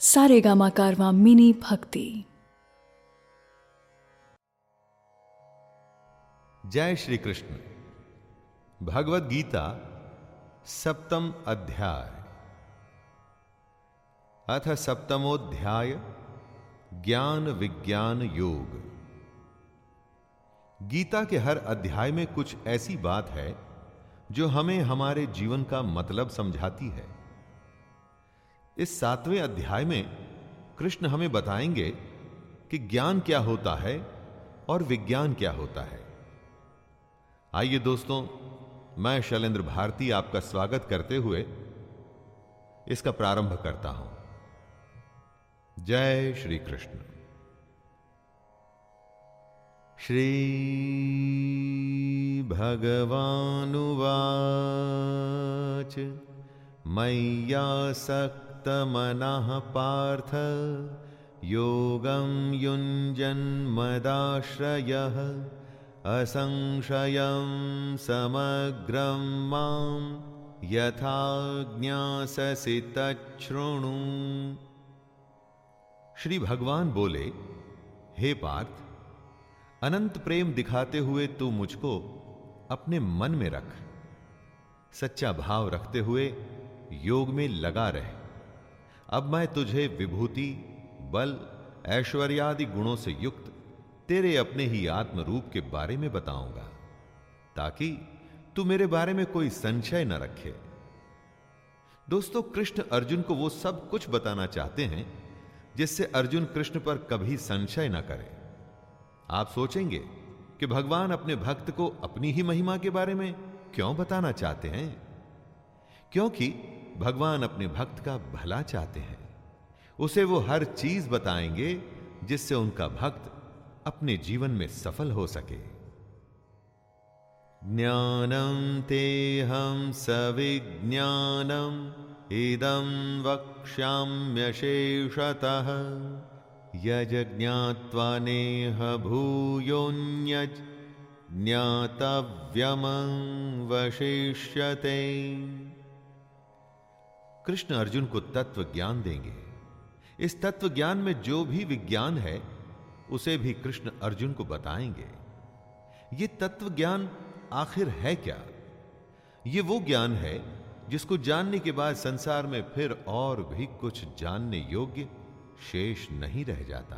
सारेगामा कारवा मिनी भक्ति। जय श्री कृष्ण। भगवत गीता, सप्तम अध्याय। अथ सप्तमोध्याय, ज्ञान विज्ञान योग। गीता के हर अध्याय में कुछ ऐसी बात है, जो हमें हमारे जीवन का मतलब समझाती है। इस सातवें अध्याय में कृष्ण हमें बताएँगे कि ज्ञान क्या होता है और विज्ञान क्या होता है। आइए दोस्तों, मैं शैलेंद्र भारती आपका स्वागत करते हुए इसका प्रारंभ करता हूँ। जय श्री कृष्ण। श्री भगवानुवाच मय्यासक्तमनः पार्थ। योगं युञ्जन्मदाश्रयः असंशयं समग्रं माँ यथा श्री भगवान बोले, हे पार्थ, अनंत प्रेम दिखाते हुए तू मुझको अपने मन में रख। सच्चा भाव रखते हुए योग में लगा रहे। अब मैं तुझे विभूति, बल, ऐश्वर्यादि गुणों से युक्त तेरे अपने ही आत्म रूप के बारे में बताऊँगा, ताकि तू मेरे बारे में कोई संशय न रखे। दोस्तों, कृष्ण अर्जुन को वो सब कुछ बताना चाहते हैं, जिससे अर्जुन कृष्ण पर कभी संशय न करे। आप सोचेंगे कि भगवान अपने भक्त को अपनी ही महिमा के बारे में क्यों बताना चाहते हैं? क्योंकि भगवान अपने भक्त का भला चाहते हैं। उसे वो हर चीज़ बताएँगे जिससे उनका भक्त अपने जीवन में सफल हो सके। ज्ञानम ते हम सविज्ञानम इदम वक्ष्याम्यशेषतः यज ज्ञात्वा नेह भूयोन्यज ज्ञातव्यम वशिष्यते। कृष्ण अर्जुन को तत्व ज्ञान देंगे। इस तत्व ज्ञान में जो भी विज्ञान है, उसे भी कृष्ण अर्जुन को बताएँगे। ये तत्व ज्ञान आखिर है क्या? ये वो ज्ञान है, जिसको जानने के बाद संसार में फिर और भी कुछ जानने योग्य शेष नहीं रह जाता।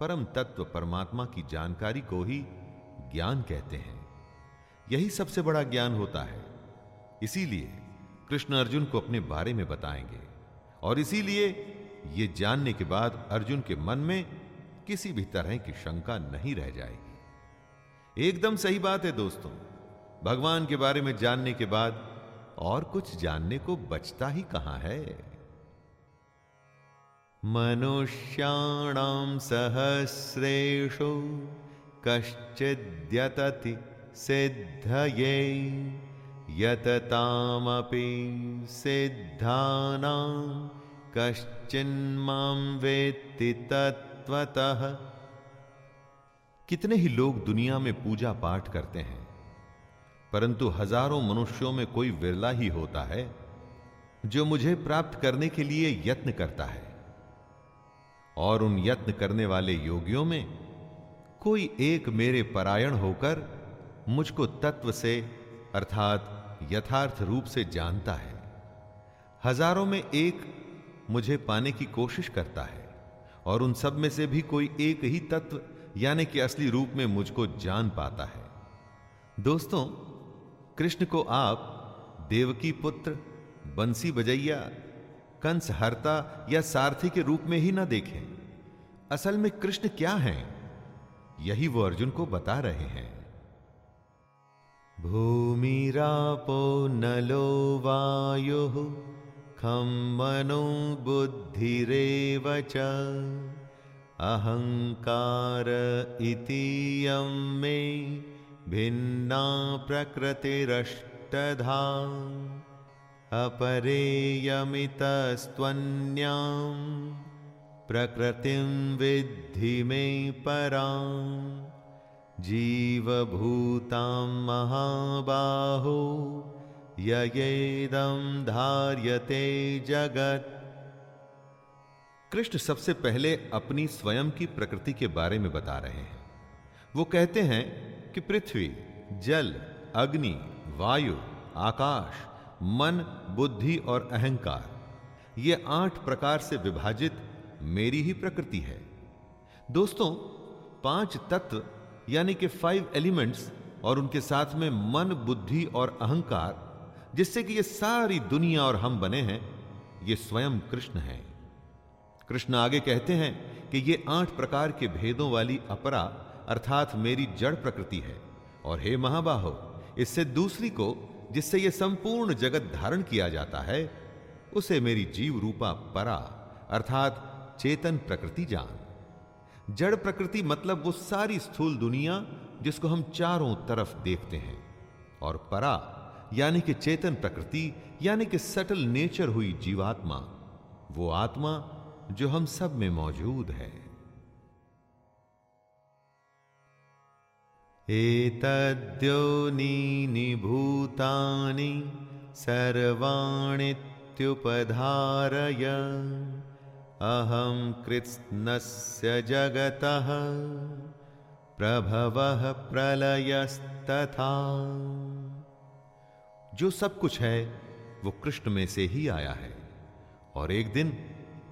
परम तत्व परमात्मा की जानकारी को ही ज्ञान कहते हैं। यही सबसे बड़ा ज्ञान होता है। इसीलिए कृष्ण अर्जुन को अपने बारे में बताएँगे और इसीलिए ये जानने के बाद अर्जुन के मन में किसी भी तरह की शंका नहीं रह जाएगी। एकदम सही बात है दोस्तों। भगवान के बारे में जानने के बाद और कुछ जानने को बचता ही कहाँ है? मनुष्याणां सहस्रेषु कश्चिद्यतति सिद्धये। यततामपि सिद्धानां कश्चिन्मां वेत्ति तत्वतः कितने ही लोग दुनिया में पूजा पाठ करते हैं, परंतु हज़ारों मनुष्यों में कोई विरला ही होता है, जो मुझे प्राप्त करने के लिए यत्न करता है। और उन यत्न करने वाले योगियों में कोई एक मेरे परायण होकर मुझको तत्व से, अर्थात यथार्थ रूप से जानता है। हज़ारों में एक मुझे पाने की कोशिश करता है, और उन सब में से भी कोई एक ही तत्व, यानी कि असली रूप में मुझको जान पाता है। दोस्तों, कृष्ण को आप देवकी पुत्र, बंसी बजैया कंस हरता या सारथी के रूप में ही ना देखें। असल में कृष्ण क्या हैं? यही वो अर्जुन को बता रहे हैं। भूमिरापो नलो वायु खम मनो बुद्धिरेव च। मे भिन्ना प्रकृतिरष्टधा। अपरेयमितस्त्वन्यां प्रकृतिं विद्धि मे परां जीवभूतां महाबाहो, ययेदं धार्यते जगत्। कृष्ण सबसे पहले अपनी स्वयं की प्रकृति के बारे में बता रहे हैं। वो कहते हैं कि पृथ्वी, जल, अग्नि, वायु, आकाश, मन, बुद्धि और अहंकार, ये आठ प्रकार से विभाजित मेरी ही प्रकृति है। दोस्तों, पाँच तत्व यानी कि फाइव एलिमेंट्स और उनके साथ में मन, बुद्धि और अहंकार, जिससे कि ये सारी दुनिया और हम बने हैं, ये स्वयं कृष्ण हैं। कृष्ण आगे कहते हैं कि ये आठ प्रकार के भेदों वाली अपरा, अर्थात मेरी जड़ प्रकृति है। और हे महाबाहो, इससे दूसरी को, जिससे यह संपूर्ण जगत धारण किया जाता है, उसे मेरी जीव रूपा परा, अर्थात चेतन प्रकृति जान। जड़ प्रकृति मतलब वो सारी स्थूल दुनिया जिसको हम चारों तरफ़ देखते हैं। और परा, यानी कि चेतन प्रकृति, यानी कि सटल नेचर हुई जीवात्मा, वो आत्मा जो हम सब में मौजूद है। एतद्योनीनि भूतानि सर्वाणित्युपधारय। अहं कृत्स्नस्य जगतः प्रभवः प्रलयस्तथा। जो सब कुछ है, वो कृष्ण में से ही आया है, और एक दिन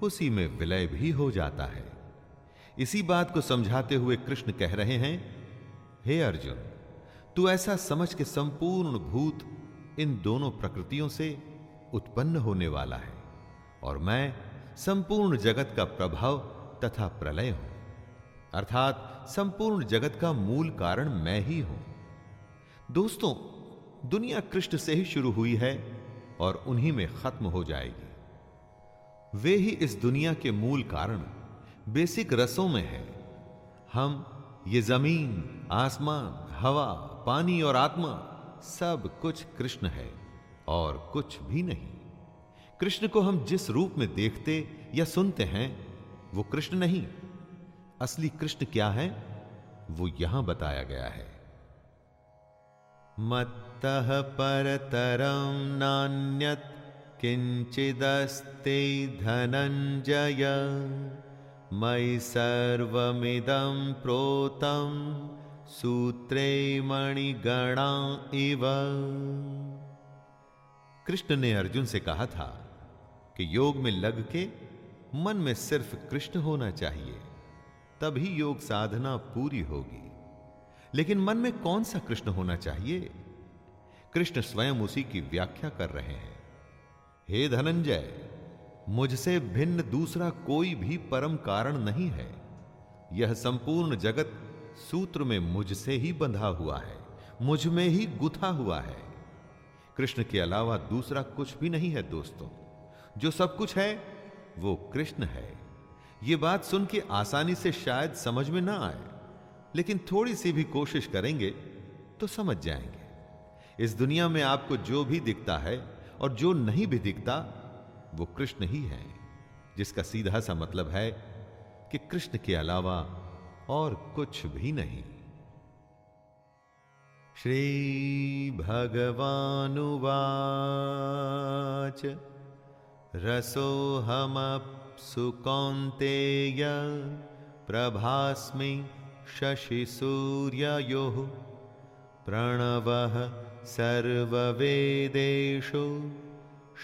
उसी में विलय भी हो जाता है। इसी बात को समझाते हुए कृष्ण कह रहे हैं, हे अर्जुन, तू ऐसा समझ के संपूर्ण भूत इन दोनों प्रकृतियों से उत्पन्न होने वाला है, और मैं संपूर्ण जगत का प्रभाव तथा प्रलय हूँ। अर्थात संपूर्ण जगत का मूल कारण मैं ही हूँ। दोस्तों, दुनिया कृष्ण से ही शुरू हुई है और उन्हीं में खत्म हो जाएगी। वे ही इस दुनिया के मूल कारण, बेसिक रसों में है। हम, ये ज़मीन, आसमान, हवा, पानी और आत्मा, सब कुछ कृष्ण है और कुछ भी नहीं। कृष्ण को हम जिस रूप में देखते या सुनते हैं, वो कृष्ण नहीं। असली कृष्ण क्या है, वो यहाँ बताया गया है। मत्तः परतरम नान्यत किञ्चिदस्ति धनञ्जय। मयि सर्वमिदं प्रोतं सूत्रे मणिगणा इव। कृष्ण ने अर्जुन से कहा था कि योग में लग के मन में सिर्फ़ कृष्ण होना चाहिए, तभी योग साधना पूरी होगी। लेकिन मन में कौन सा कृष्ण होना चाहिए? कृष्ण स्वयं उसी की व्याख्या कर रहे हैं। हे धनंजय, मुझसे भिन्न दूसरा कोई भी परम कारण नहीं है। यह संपूर्ण जगत सूत्र में मुझसे ही बंधा हुआ है, मुझमें ही गुथा हुआ है। कृष्ण के अलावा दूसरा कुछ भी नहीं है, दोस्तों। जो सब कुछ है, वो कृष्ण है। ये बात सुन के आसानी से शायद समझ में ना आए, लेकिन थोड़ी सी भी कोशिश करेंगे तो समझ जाएँगे। इस दुनिया में आपको जो भी दिखता है और जो नहीं भी दिखता, वो कृष्ण ही है, जिसका सीधा सा मतलब है कि कृष्ण के अलावा और कुछ भी नहीं। श्री भगवानुवाच। रसोहमप्सु कौन्तेय प्रभास्मि शशिसूर्ययोः प्रणवः सर्ववेदेषु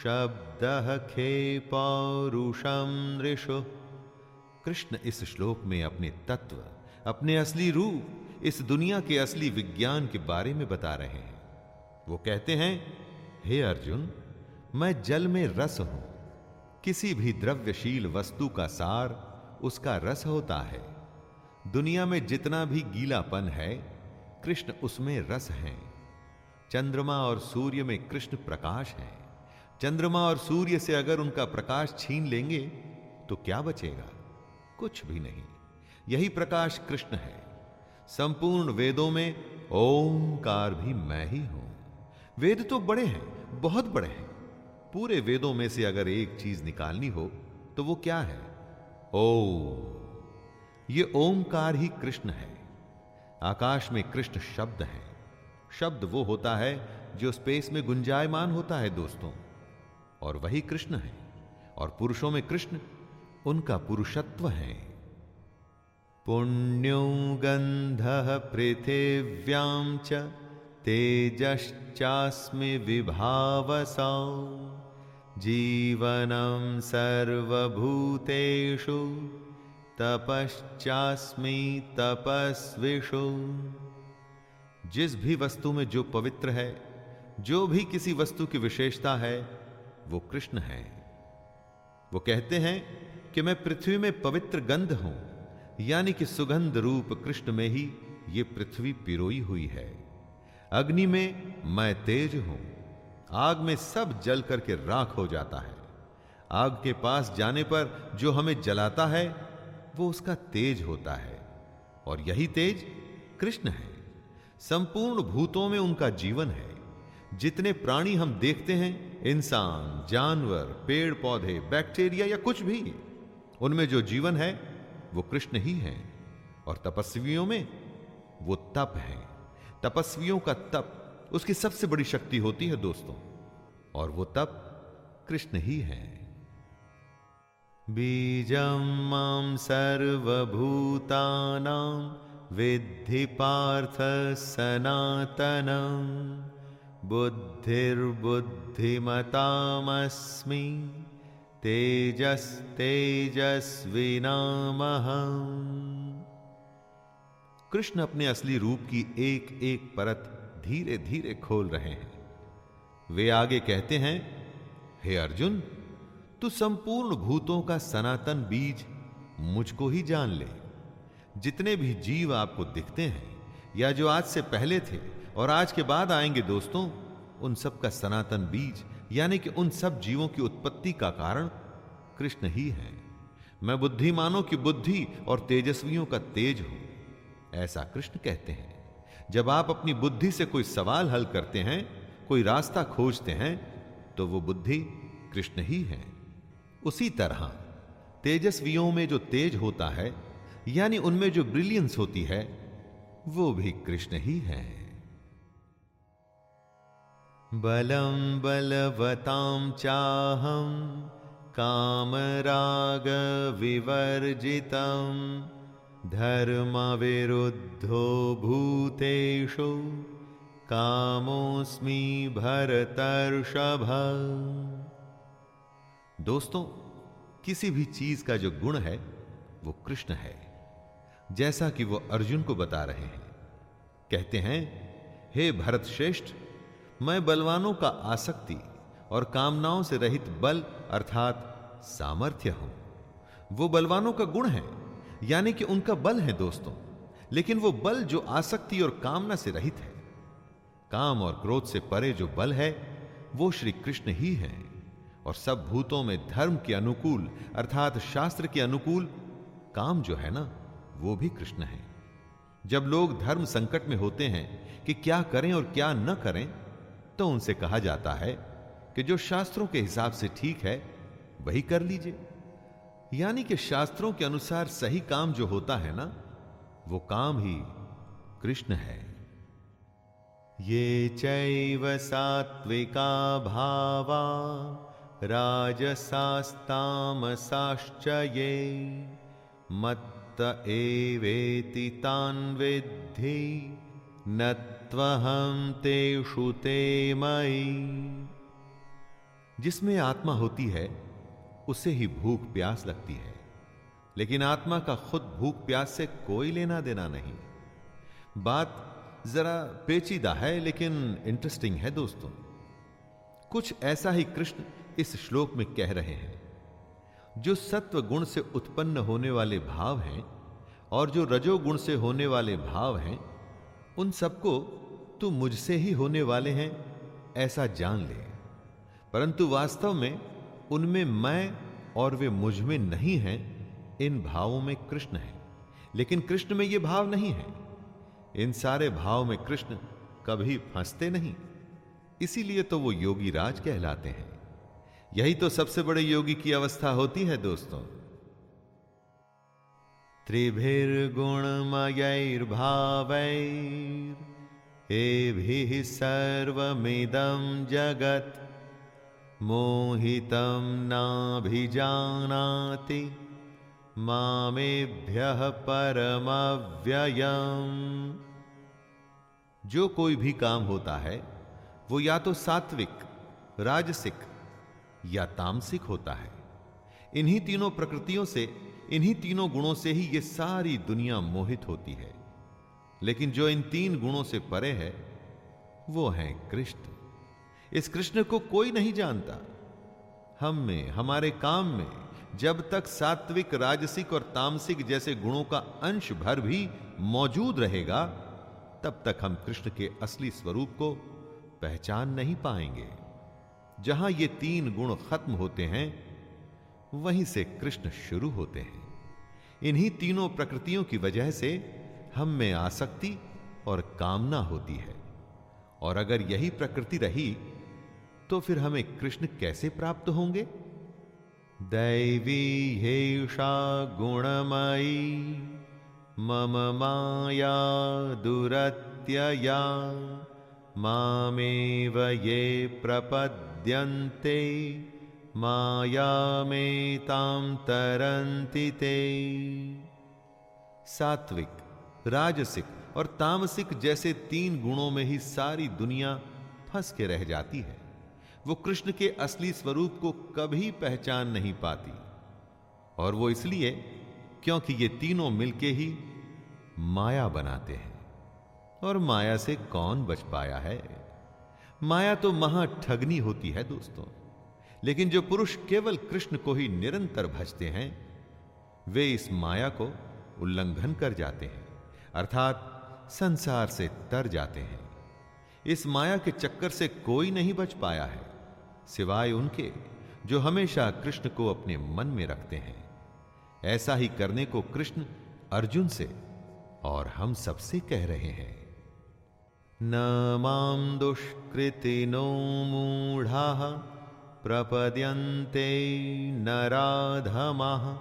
शब्दः खे पौरुषम ऋषु। कृष्ण इस श्लोक में अपने तत्व, अपने असली रूप, इस दुनिया के असली विज्ञान के बारे में बता रहे हैं। वो कहते हैं, हे अर्जुन, मैं जल में रस हूँ किसी भी द्रव्यशील वस्तु का सार उसका रस होता है। दुनिया में जितना भी गीलापन है, कृष्ण उसमें रस है। चंद्रमा और सूर्य में कृष्ण प्रकाश है। चंद्रमा और सूर्य से अगर उनका प्रकाश छीन लेंगे तो क्या बचेगा? कुछ भी नहीं। यही प्रकाश कृष्ण है। संपूर्ण वेदों में ओंकार भी मैं ही हूँ। वेद तो बड़े हैं, बहुत बड़े हैं। पूरे वेदों में से अगर एक चीज़ निकालनी हो तो वो क्या है? ओ ये ओंकार ही कृष्ण है। आकाश में कृष्ण शब्द है। शब्द वो होता है जो स्पेस में गुंजायमान होता है दोस्तों। और वही कृष्ण है। और पुरुषों में कृष्ण, उनका पुरुषत्व है। पुण्यो गंध पृथिव्यां तेजश्चास्मि विभावसा जीवनं सर्वभूतेषु, तपश्चास्मि तपस्विषु। जिस भी वस्तु में जो पवित्र है, जो भी किसी वस्तु की विशेषता है, वो कृष्ण है। वो कहते हैं कि मैं पृथ्वी में पवित्र गंध हूँ, यानी कि सुगंध रूप कृष्ण में ही ये पृथ्वी पिरोई हुई है। अग्नि में मैं तेज हूँ आग में सब जल करके राख हो जाता है। आग के पास जाने पर जो हमें जलाता है, वो उसका तेज होता है। और यही तेज कृष्ण है। संपूर्ण भूतों में उनका जीवन है। जितने प्राणी हम देखते हैं, इंसान, जानवर पेड़ पौधे बैक्टीरिया या कुछ भी, उनमें जो जीवन है, वो कृष्ण ही है। और तपस्वियों में वो तप है। तपस्वियों का तप उसकी सबसे बड़ी शक्ति होती है दोस्तों, और वो तप कृष्ण ही है। बीजम माम सर्वभूतानां, विद्धि पार्थ सनातनम बुद्धिर्बुद्धिमतामस्मि तेजस तेजस्विनामहम कृष्ण अपने असली रूप की एक एक परत धीरे धीरे खोल रहे हैं। वे आगे कहते हैं, हे अर्जुन, तू संपूर्ण भूतों का सनातन बीज मुझको ही जान ले। जितने भी जीव आपको दिखते हैं, या जो आज से पहले थे और आज के बाद आएँगे दोस्तों, उन सब का सनातन बीज, यानी कि उन सब जीवों की उत्पत्ति का कारण कृष्ण ही है। मैं बुद्धिमानों की बुद्धि और तेजस्वियों का तेज हूँ, ऐसा कृष्ण कहते हैं। जब आप अपनी बुद्धि से कोई सवाल हल करते हैं, कोई रास्ता खोजते हैं तो वो बुद्धि कृष्ण ही है। उसी तरह, तेजस्वियों में जो तेज होता है, यानी उनमें जो ब्रिलियंस होती है, वो भी कृष्ण ही है। बलम बलवताम चाहम कामराग विवर्जितम। धर्म विरुद्धो भूतेषु कामोस्मी भरतर्षभ। दोस्तों, किसी भी चीज़ का जो गुण है, वो कृष्ण है, जैसा कि वो अर्जुन को बता रहे हैं। कहते हैं, हे भरत श्रेष्ठ मैं बलवानों का आसक्ति और कामनाओं से रहित बल अर्थात सामर्थ्य हूँ। वो बलवानों का गुण है यानी कि उनका बल है दोस्तों, लेकिन वो बल जो आसक्ति और कामना से रहित है। काम और क्रोध से परे जो बल है, वो श्री कृष्ण ही है। और सब भूतों में धर्म के अनुकूल, अर्थात शास्त्र के अनुकूल, काम जो है ना, वो भी कृष्ण है। जब लोग धर्म संकट में होते हैं कि क्या करें और क्या न करें तो उनसे कहा जाता है कि जो शास्त्रों के हिसाब से ठीक है, वही कर लीजिए। यानी कि शास्त्रों के अनुसार सही काम जो होता है ना, वो काम ही कृष्ण है। ये चैव सात्विका भावा राजसास्तामसाश्च ये मत्त एवेति तान् विद्धि न त्वहं तेषु ते मयि। जिसमें आत्मा होती है उसे ही भूख प्यास लगती है। लेकिन आत्मा का खुद भूख प्यास से कोई लेना देना नहीं। बात जरा पेचीदा है, लेकिन इंटरेस्टिंग है दोस्तों। कुछ ऐसा ही कृष्ण इस श्लोक में कह रहे हैं। जो सत्व गुण से उत्पन्न होने वाले भाव हैं और जो रजोगुण से होने वाले भाव हैं, उन सबको तू मुझसे ही होने वाले हैं, ऐसा जान ले। परंतु वास्तव में उनमें मैं और वे मुझमें नहीं हैं, इन भावों में कृष्ण है। लेकिन कृष्ण में ये भाव नहीं है। इन सारे भाव में कृष्ण कभी फंसते नहीं। इसीलिए तो वो योगी राज कहलाते हैं। यही तो सबसे बड़े योगी की अवस्था होती है, दोस्तों। त्रिभिर्गुणमयैर्भावैर् सर्वमिदं जगत्। मोहितं नाभिजानाति मामेभ्य परमव्ययम्। जो कोई भी काम होता है, वो या तो सात्विक, राजसिक या तामसिक होता है। इन्हीं तीनों प्रकृतियों से, इन्हीं तीनों गुणों से ही ये सारी दुनिया मोहित होती है। लेकिन जो इन तीन गुणों से परे है, वो है कृष्ण। इस कृष्ण को कोई नहीं जानता। हम में, हमारे काम में, जब तक सात्विक, राजसिक और तामसिक जैसे गुणों का अंश भर भी मौजूद रहेगा, तब तक हम कृष्ण के असली स्वरूप को पहचान नहीं पाएँगे। जहाँ ये तीन गुण खत्म होते हैं, वहीं से कृष्ण शुरू होते हैं। इन्हीं तीनों प्रकृतियों की वजह से हम में आसक्ति और कामना होती है। और अगर यही प्रकृति रही तो फिर हमें कृष्ण कैसे प्राप्त होंगे? दैवी हेषा गुणमयी, मम माया दुरत्यया, मामेव ये प्रपद्यन्ते मायामेतां तरन्ति ते। सात्विक, राजसिक और तामसिक जैसे तीन गुणों में ही सारी दुनिया फंस के रह जाती है। वो कृष्ण के असली स्वरूप को कभी पहचान नहीं पाती। और वो इसलिए क्योंकि ये तीनों मिलके ही माया बनाते हैं। और माया से कौन बच पाया है? माया तो महा ठगनी होती है दोस्तों। लेकिन जो पुरुष केवल कृष्ण को ही निरंतर भजते हैं, वे इस माया को उल्लंघन कर जाते हैं, अर्थात संसार से तर जाते हैं। इस माया के चक्कर से कोई नहीं बच पाया है। सिवाय उनके, जो हमेशा कृष्ण को अपने मन में रखते हैं। ऐसा ही करने को कृष्ण अर्जुन से और हम सबसे कह रहे हैं। न माम दुष्कृति नो मूढ़ा प्रपद्यन्ते नराधमः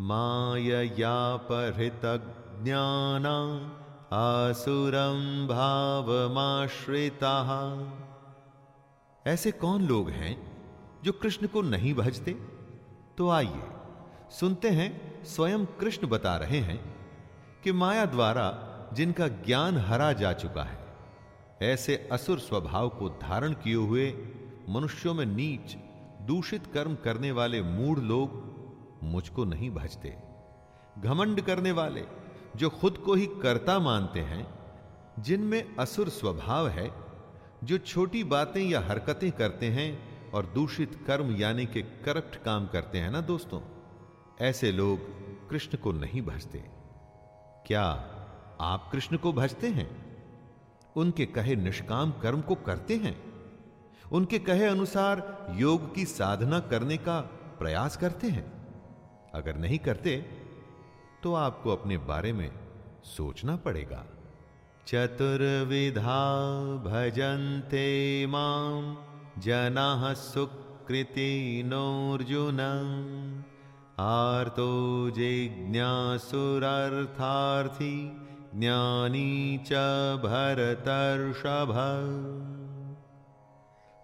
मायया परितज्ञाना आसुरं भावमाश्रिताः। ऐसे कौन लोग हैं जो कृष्ण को नहीं भजते? तो आइए, सुनते हैं, स्वयं कृष्ण बता रहे हैं कि माया द्वारा जिनका ज्ञान हरा जा चुका है, ऐसे असुर स्वभाव को धारण किए हुए, मनुष्यों में नीच, दूषित कर्म करने वाले मूढ़ लोग मुझको नहीं भजते। घमंड करने वाले, जो खुद को ही कर्ता मानते हैं, जिनमें असुर स्वभाव है जो छोटी बातें या हरकतें करते हैं और दूषित कर्म यानी के करप्ट काम करते हैं ना दोस्तों? ऐसे लोग कृष्ण को नहीं भजते। क्या आप कृष्ण को भजते हैं? उनके कहे निष्काम कर्म को करते हैं? उनके कहे अनुसार योग की साधना करने का प्रयास करते हैं? अगर नहीं करते तो आपको अपने बारे में सोचना पड़ेगा। चतुर्विधा भजन्ते माँ जनाः सुकृति नोर्जुन आर्तो जिज्ञासुरर्थार्थी ज्ञानी च भरतर्षभ।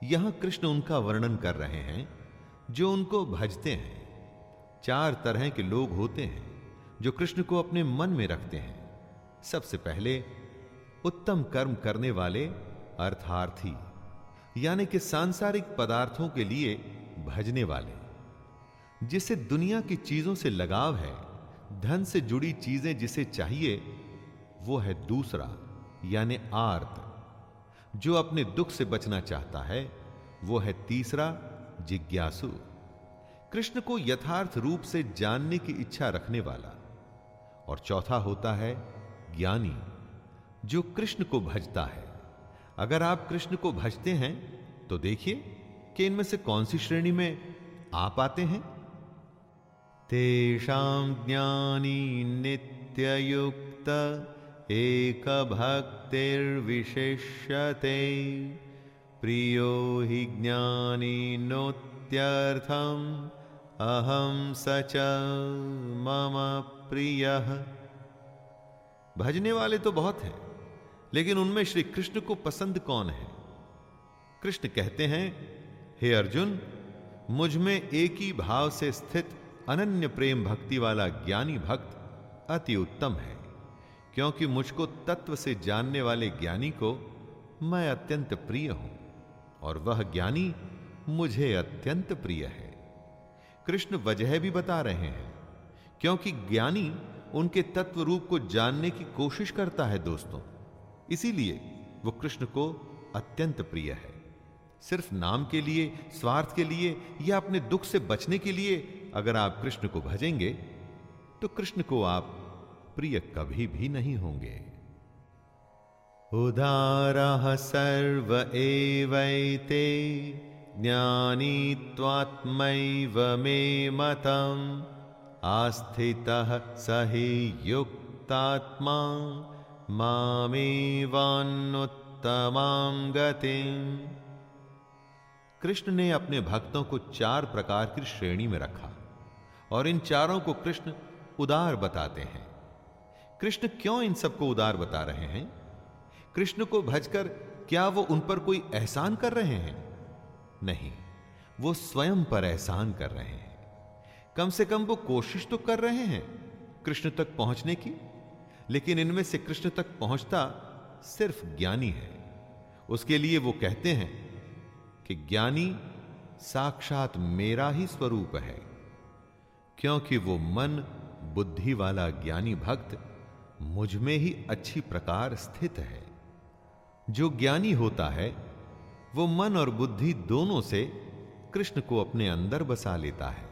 यहाँ कृष्ण उनका वर्णन कर रहे हैं, जो उनको भजते हैं। चार तरह के लोग होते हैं, जो कृष्ण को अपने मन में रखते हैं। सबसे पहले उत्तम कर्म करने वाले अर्थार्थी, यानी कि सांसारिक पदार्थों के लिए भजने वाले, जिसे दुनिया की चीज़ों से लगाव है, धन से जुड़ी चीज़ें जिसे चाहिए, वो है दूसरा, यानी आर्त। जो अपने दुख से बचना चाहता है, वो है तीसरा, जिज्ञासु। कृष्ण को यथार्थ रूप से जानने की इच्छा रखने वाला। और चौथा होता है ज्ञानी। जो कृष्ण को भजता है। अगर आप कृष्ण को भजते हैं तो देखिए कि इनमें से कौन सी श्रेणी में आप आते हैं। तेषां ज्ञानी नित्ययुक्त एक भक्तिर्विशिष्यते प्रियो हि ज्ञानी नोत्यर्थम अहम सच मम प्रिय। भजने वाले तो बहुत हैं। लेकिन उनमें श्री कृष्ण को पसंद कौन है? कृष्ण कहते हैं, हे अर्जुन, मुझमें एक ही भाव से स्थित अनन्य प्रेम भक्ति वाला ज्ञानी भक्त अति उत्तम है, क्योंकि मुझको तत्व से जानने वाले ज्ञानी को मैं अत्यंत प्रिय हूँ, और वह ज्ञानी मुझे अत्यंत प्रिय है। कृष्ण वजह भी बता रहे हैं, क्योंकि ज्ञानी उनके तत्व रूप को जानने की कोशिश करता है दोस्तों इसीलिए वो कृष्ण को अत्यंत प्रिय है। सिर्फ़ नाम के लिए, स्वार्थ के लिए या अपने दुख से बचने के लिए अगर आप कृष्ण को भजेंगे तो कृष्ण को आप प्रिय कभी भी नहीं होंगे। उदार सर्व एवैते ज्ञानी त्वात्मैव मे मतम आस्थितः सही युक्तात्मा। मामेवान्नुत्तमां गतिम् कृष्ण ने अपने भक्तों को चार प्रकार की श्रेणी में रखा, और इन चारों को कृष्ण उदार बताते हैं। कृष्ण क्यों इन सबको उदार बता रहे हैं? कृष्ण को भजकर क्या वो उन पर कोई एहसान कर रहे हैं? नहीं, वो स्वयं पर एहसान कर रहे हैं। कम से कम वो कोशिश तो कर रहे हैं कृष्ण तक पहुँचने की। लेकिन इनमें से कृष्ण तक पहुँचता सिर्फ़ ज्ञानी है। उसके लिए वो कहते हैं कि ज्ञानी साक्षात मेरा ही स्वरूप है, क्योंकि वो मन बुद्धि वाला ज्ञानी भक्त मुझमें ही अच्छी प्रकार स्थित है। जो ज्ञानी होता है, वो मन और बुद्धि दोनों से कृष्ण को अपने अंदर बसा लेता है।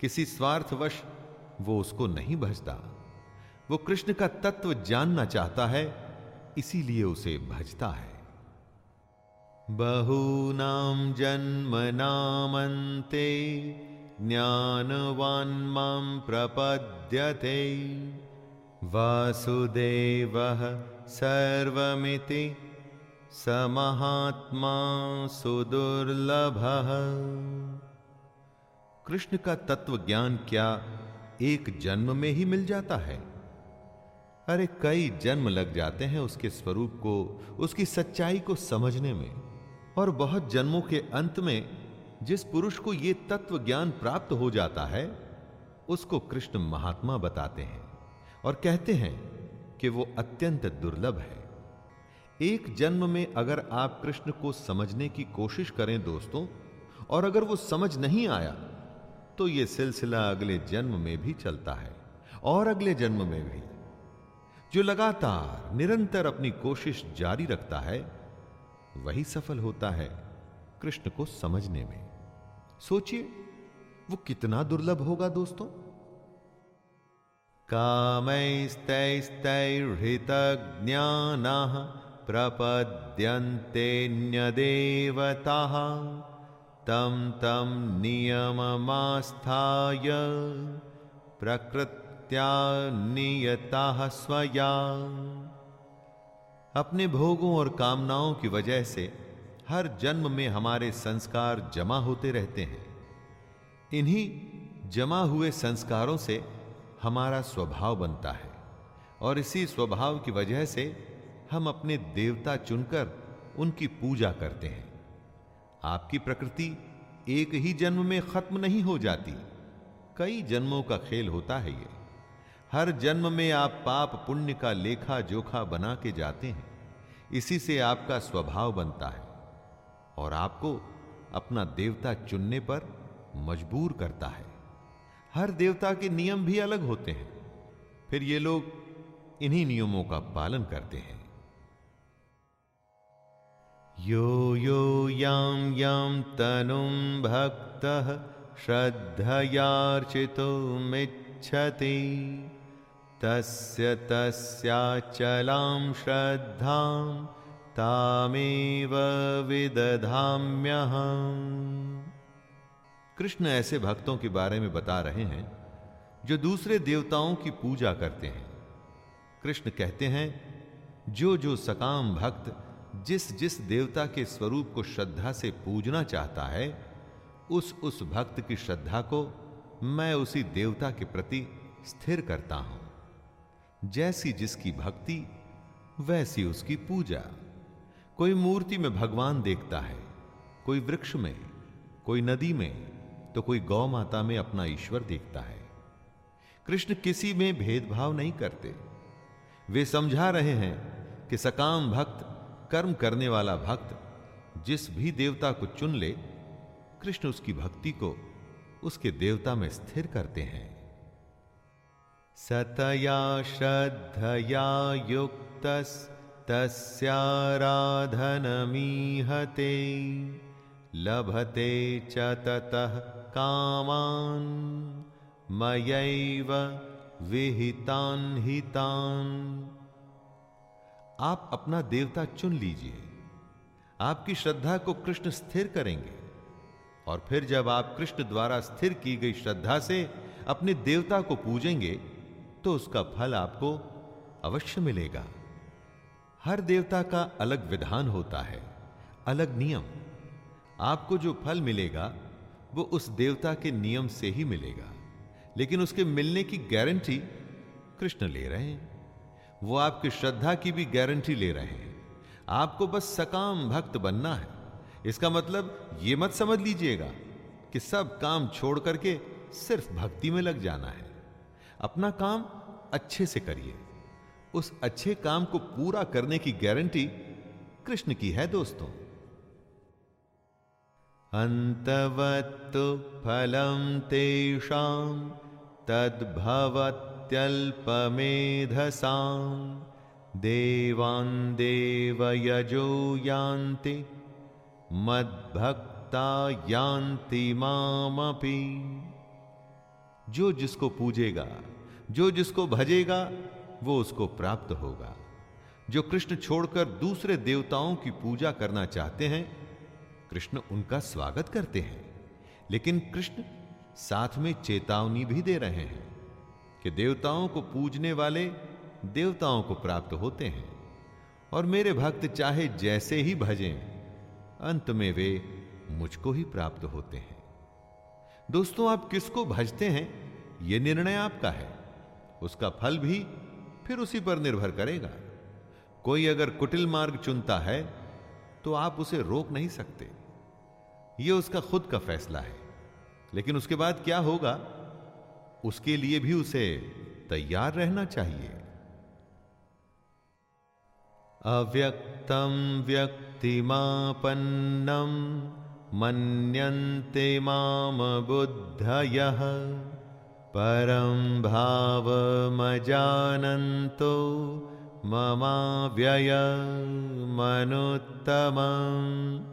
किसी स्वार्थवश वो उसको नहीं भजता। वो कृष्ण का तत्व जानना चाहता है, इसीलिए उसे भजता है। बहूनां जन्मनामन्ते, ज्ञानवान् माँ प्रपद्यते। वासुदेवः सर्वमिति स महात्मा सुदुर्लभः। कृष्ण का तत्व ज्ञान क्या एक जन्म में ही मिल जाता है? अरे कई जन्म लग जाते हैं उसके स्वरूप को, उसकी सच्चाई को समझने में। और बहुत जन्मों के अंत में जिस पुरुष को यह तत्व ज्ञान प्राप्त हो जाता है, उसको कृष्ण महात्मा बताते हैं और कहते हैं कि वो अत्यंत दुर्लभ है। एक जन्म में अगर आप कृष्ण को समझने की कोशिश करें दोस्तों, और अगर वो समझ नहीं आया तो यह सिलसिला अगले जन्म में भी चलता है और अगले जन्म में भी। जो लगातार निरंतर अपनी कोशिश जारी रखता है, वही सफल होता है कृष्ण को समझने में। सोचिए, वो कितना दुर्लभ होगा दोस्तों। काम कामैस्तैस्तैर्हृत ज्ञान प्रपद्यन्तेन्यदेवता तम तम नियममास्थाय नियता स्वया। अपने भोगों और कामनाओं की वजह से हर जन्म में हमारे संस्कार जमा होते रहते हैं। इन्हीं जमा हुए संस्कारों से हमारा स्वभाव बनता है और इसी स्वभाव की वजह से हम अपने देवता चुनकर उनकी पूजा करते हैं। आपकी प्रकृति एक ही जन्म में खत्म नहीं हो जाती। कई जन्मों का खेल होता है ये। हर जन्म में आप पाप पुण्य का लेखा जोखा बना के जाते हैं। इसी से आपका स्वभाव बनता है और आपको अपना देवता चुनने पर मजबूर करता है। हर देवता के नियम भी अलग होते हैं। फिर ये लोग इन्हीं नियमों का पालन करते हैं। यो यो याम याम तनुम भक्त श्रद्धयार्चितो मिच्छति तस्य तस्याचलां श्रद्धां तामेव विदधाम्यहम् कृष्ण ऐसे भक्तों के बारे में बता रहे हैं, जो दूसरे देवताओं की पूजा करते हैं। कृष्ण कहते हैं, जो जो सकाम भक्त जिस जिस देवता के स्वरूप को श्रद्धा से पूजना चाहता है, उस उस भक्त की श्रद्धा को मैं उसी देवता के प्रति स्थिर करता हूँ। जैसी जिसकी भक्ति, वैसी उसकी पूजा। कोई मूर्ति में भगवान देखता है, कोई वृक्ष में, कोई नदी में तो कोई गौ माता में अपना ईश्वर देखता है। कृष्ण किसी में भेदभाव नहीं करते। वे समझा रहे हैं कि सकाम भक्त, कर्म करने वाला भक्त, जिस भी देवता को चुन ले, कृष्ण उसकी भक्ति को उसके देवता में स्थिर करते हैं। सतया श्रद्धया युक्त तस्याराधनमीहते लभते च ततः कामान्, मयैव विहितान् हितान्। आप अपना देवता चुन लीजिए। आपकी श्रद्धा को कृष्ण स्थिर करेंगे। और फिर जब आप कृष्ण द्वारा स्थिर की गई श्रद्धा से अपने देवता को पूजेंगे तो उसका फल आपको अवश्य मिलेगा। हर देवता का अलग विधान होता है, अलग नियम। आपको जो फल मिलेगा, वो उस देवता के नियम से ही मिलेगा। लेकिन उसके मिलने की गारंटी कृष्ण ले रहे हैं। वो आपकी श्रद्धा की भी गारंटी ले रहे हैं। आपको बस सकाम भक्त बनना है। इसका मतलब ये मत समझ लीजिएगा कि सब काम छोड़ करके सिर्फ़ भक्ति में लग जाना है। अपना काम अच्छे से करिए। उस अच्छे काम को पूरा करने की गारंटी कृष्ण की है, दोस्तों। अंतवत्तु फलम तेषाम तद्भवत्यल्पमेधसाम देवान देवयजो यान्ति, मद्भक्ता यान्ति मामपि। जो जिसको पूजेगा, जो जिसको भजेगा, वो उसको प्राप्त होगा। जो कृष्ण छोड़कर दूसरे देवताओं की पूजा करना चाहते हैं, कृष्ण उनका स्वागत करते हैं। लेकिन कृष्ण साथ में चेतावनी भी दे रहे हैं कि देवताओं को पूजने वाले देवताओं को प्राप्त होते हैं। और मेरे भक्त चाहे जैसे ही भजें, अंत में वे मुझको ही प्राप्त होते हैं। दोस्तों, आप किसको भजते हैं? यह निर्णय आपका है। उसका फल भी फिर उसी पर निर्भर करेगा। कोई अगर कुटिल मार्ग चुनता है तो आप उसे रोक नहीं सकते। यह उसका खुद का फैसला है। लेकिन उसके बाद क्या होगा? उसके लिए भी उसे तैयार रहना चाहिए। अव्यक्तम व्यक्तिमापन्नम मन्यन्ते माम बुद्धयः परं भावमजानन्तो ममाव्ययमनुत्तमम्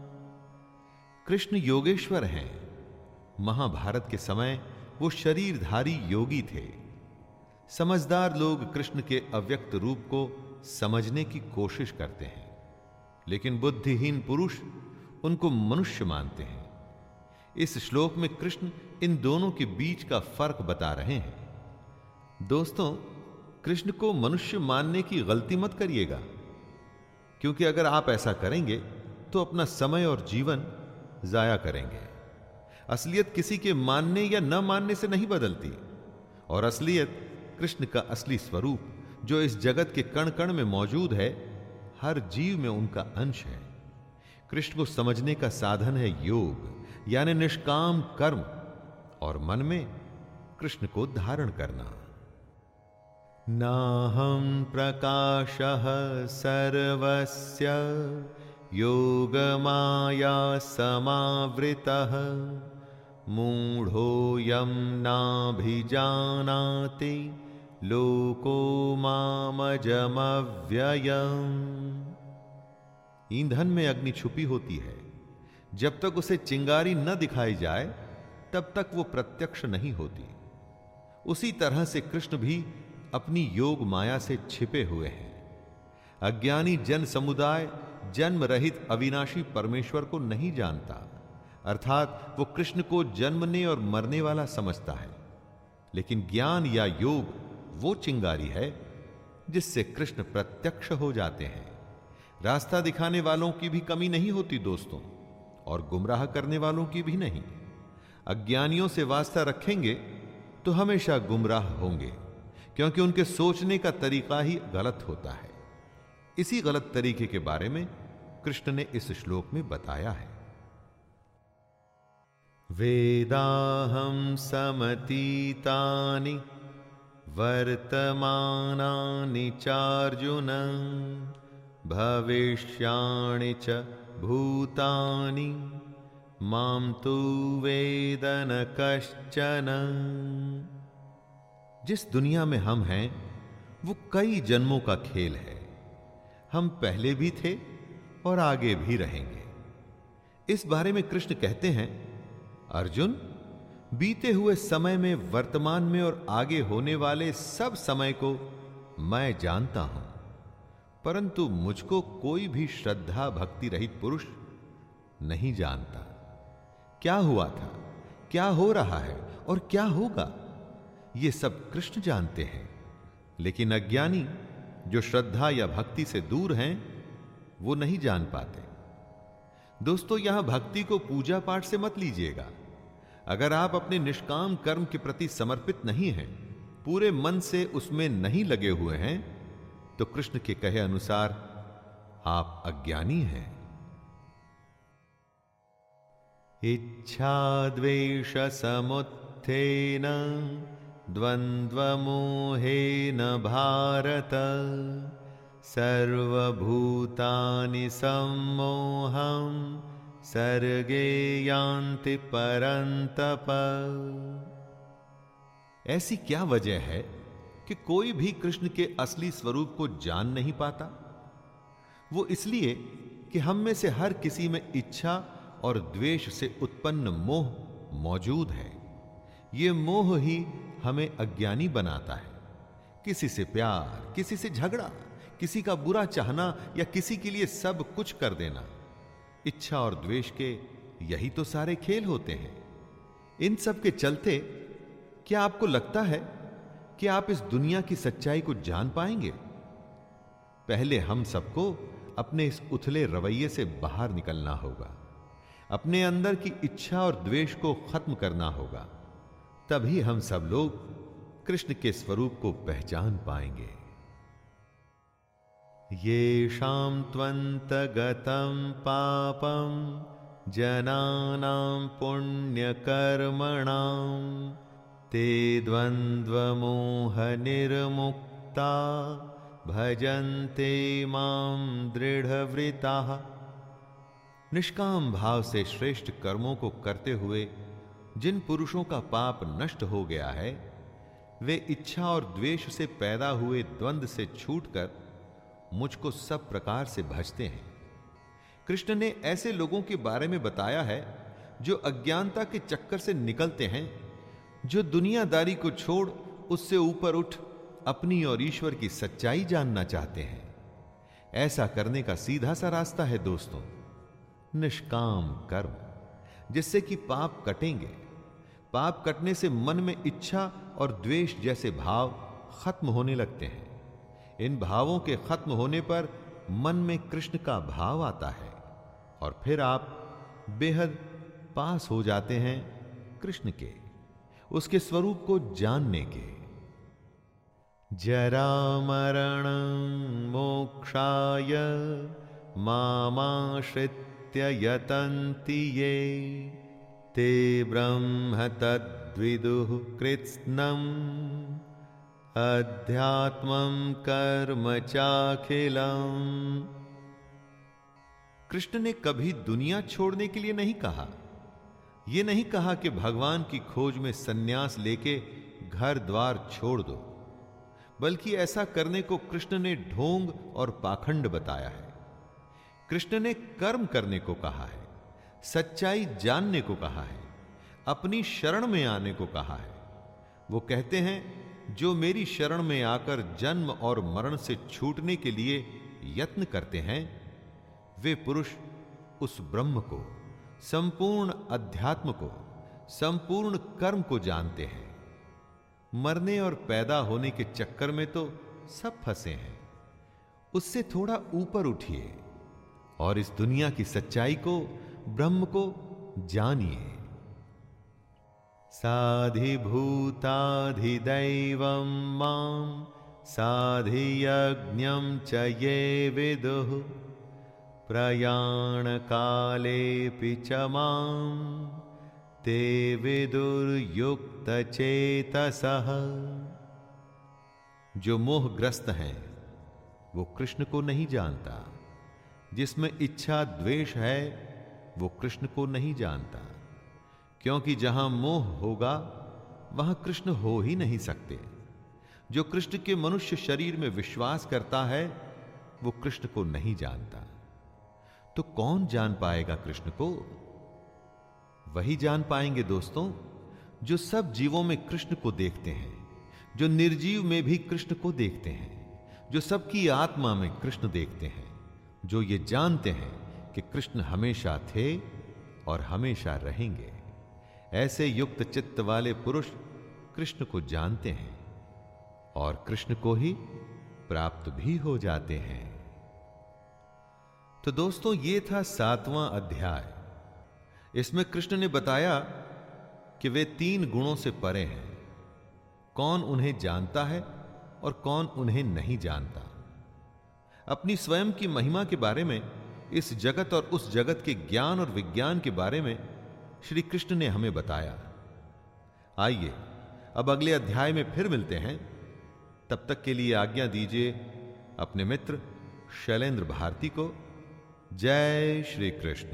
कृष्ण योगेश्वर हैं। महाभारत के समय वो शरीरधारी योगी थे। समझदार लोग कृष्ण के अव्यक्त रूप को समझने की कोशिश करते हैं। लेकिन बुद्धिहीन पुरुष उनको मनुष्य मानते हैं। इस श्लोक में कृष्ण इन दोनों के बीच का फ़र्क बता रहे हैं। दोस्तों, कृष्ण को मनुष्य मानने की गलती मत करिएगा, क्योंकि अगर आप ऐसा करेंगे तो अपना समय और जीवन जाया करेंगे। असलियत किसी के मानने या न मानने से नहीं बदलती, और असलियत कृष्ण का असली स्वरूप, जो इस जगत के कण कण में मौजूद है, हर जीव में उनका अंश है। कृष्ण को समझने का साधन है योग, यानी निष्काम कर्म, और मन में कृष्ण को धारण करना। नाहं प्रकाश सर्वस्य योगमाया समावृतः मूढ़ोऽयं नाभिजानाति लोको मामजमव्ययम्। ईंधन में अग्नि छुपी होती है। जब तक उसे चिंगारी न दिखाई जाए, तब तक वो प्रत्यक्ष नहीं होती। उसी तरह से कृष्ण भी अपनी योग माया से छिपे हुए हैं। अज्ञानी जन समुदाय जन्म रहित अविनाशी परमेश्वर को नहीं जानता। अर्थात वो कृष्ण को जन्मने और मरने वाला समझता है। लेकिन ज्ञान या योग वो चिंगारी है जिससे कृष्ण प्रत्यक्ष हो जाते हैं। रास्ता दिखाने वालों की भी कमी नहीं होती दोस्तों, और गुमराह करने वालों की भी नहीं। अज्ञानियों से वास्ता रखेंगे तो हमेशा गुमराह होंगे, क्योंकि उनके सोचने का तरीका ही गलत होता है। इसी गलत तरीके के बारे में कृष्ण ने इस श्लोक में बताया है। वेदाहं समतीतानि वर्तमानानि चार्जुन भविष्याणि च भूतानि, माँ तु वेदन कश्चन। जिस दुनिया में हम हैं, वो कई जन्मों का खेल है। हम पहले भी थे और आगे भी रहेंगे। इस बारे में कृष्ण कहते हैं, अर्जुन, बीते हुए समय में वर्तमान में और आगे होने वाले सब समय को मैं जानता हूँ। परंतु मुझको कोई भी श्रद्धा भक्ति रहित पुरुष नहीं जानता। क्या हुआ था? क्या हो रहा है? और क्या होगा? ये सब कृष्ण जानते हैं। लेकिन अज्ञानी जो श्रद्धा या भक्ति से दूर हैं, वो नहीं जान पाते। दोस्तों, यहाँ भक्ति को पूजा पाठ से मत लीजिएगा। अगर आप अपने निष्काम कर्म के प्रति समर्पित नहीं हैं, पूरे मन से उसमें नहीं लगे हुए हैं तो कृष्ण के कहे अनुसार, आप अज्ञानी हैं। इच्छा द्वेष समुत्थेन, द्वन्द्वमोहेन भारत, सर्वभूतानि सम्मोहं, सर्गे यान्ति परन्तप। ऐसी क्या वजह है कि कोई भी कृष्ण के असली स्वरूप को जान नहीं पाता। वो इसलिए कि हम में से हर किसी में इच्छा और द्वेष से उत्पन्न मोह मौजूद है। ये मोह ही हमें अज्ञानी बनाता है। किसी से प्यार, किसी से झगड़ा, किसी का बुरा चाहना या किसी के लिए सब कुछ कर देना। इच्छा और द्वेष के यही तो सारे खेल होते हैं। इन सब के चलते क्या आपको लगता है कि आप इस दुनिया की सच्चाई को जान पाएँगे? पहले हम सबको अपने इस उथले रवैये से बाहर निकलना होगा। अपने अंदर की इच्छा और द्वेष को खत्म करना होगा। तभी हम सब लोग कृष्ण के स्वरूप को पहचान पाएँगे। ये शाम त्वंत गतम पापम जनानां पुण्यकर्मणां। ते निर्मुक्ता भजन्ते माँ दृढ़वृताः निष्काम भाव से श्रेष्ठ कर्मों को करते हुए, जिन पुरुषों का पाप नष्ट हो गया है, वे इच्छा और द्वेष से पैदा हुए द्वंद से छूटकर मुझको सब प्रकार से भजते हैं। कृष्ण ने ऐसे लोगों के बारे में बताया है, जो अज्ञानता के चक्कर से निकलते हैं जो दुनियादारी को छोड़ उससे ऊपर उठ अपनी और ईश्वर की सच्चाई जानना चाहते हैं। ऐसा करने का सीधा सा रास्ता है दोस्तों, निष्काम कर्म, जिससे कि पाप कटेंगे। पाप कटने से मन में इच्छा और द्वेष जैसे भाव खत्म होने लगते हैं। इन भावों के खत्म होने पर मन में कृष्ण का भाव आता है और फिर आप बेहद पास हो जाते हैं कृष्ण के। उसके स्वरूप को जानने के। जरा मरण मोक्षाय मामाश्रित्य यतन्ति ये। ते ब्रह्म तद्विदुः कृत्स्नम् अध्यात्मं कर्म चाखिलम्। कृष्ण ने कभी दुनिया छोड़ने के लिए नहीं कहा। यह नहीं कहा कि भगवान की खोज में सन्यास लेके घर द्वार छोड़ दो, बल्कि ऐसा करने को कृष्ण ने ढोंग और पाखंड बताया है। कृष्ण ने कर्म करने को कहा है, सच्चाई जानने को कहा है, अपनी शरण में आने को कहा है। वो कहते हैं, जो मेरी शरण में आकर जन्म और मरण से छूटने के लिए यत्न करते हैं, वे पुरुष उस ब्रह्म को संपूर्ण अध्यात्म को, संपूर्ण कर्म को जानते हैं। मरने और पैदा होने के चक्कर में तो सब फंसे हैं। उससे थोड़ा ऊपर उठिए और इस दुनिया की सच्चाई को, ब्रह्म को जानिए। साधिभूताधिदैवं माँ, साधियज्ञं च ये विदुः। प्रयाणकालेऽपि च माँ ते विदुर्युक्त चेतसः जो मोहग्रस्त हैं, वो कृष्ण को नहीं जानता। जिसमें इच्छा द्वेष है, वो कृष्ण को नहीं जानता। क्योंकि जहाँ मोह होगा, वहाँ कृष्ण हो ही नहीं सकते। जो कृष्ण के मनुष्य शरीर में विश्वास करता है, वो कृष्ण को नहीं जानता। तो कौन जान पाएगा कृष्ण को? वही जान पाएँगे दोस्तों, जो सब जीवों में कृष्ण को देखते हैं, जो निर्जीव में भी कृष्ण को देखते हैं, जो सबकी आत्मा में कृष्ण देखते हैं, जो ये जानते हैं कि कृष्ण हमेशा थे और हमेशा रहेंगे। ऐसे युक्त चित्त वाले पुरुष कृष्ण को जानते हैं और कृष्ण को ही प्राप्त भी हो जाते हैं। तो दोस्तों, ये था सातवां अध्याय। इसमें कृष्ण ने बताया कि वे तीन गुणों से परे हैं। कौन उन्हें जानता है और कौन उन्हें नहीं जानता। अपनी स्वयं की महिमा के बारे में, इस जगत और उस जगत के ज्ञान और विज्ञान के बारे में श्री कृष्ण ने हमें बताया। आइए, अब अगले अध्याय में फिर मिलते हैं। तब तक के लिए आज्ञा दीजिए अपने मित्र शैलेंद्र भारती को। जय श्री कृष्ण।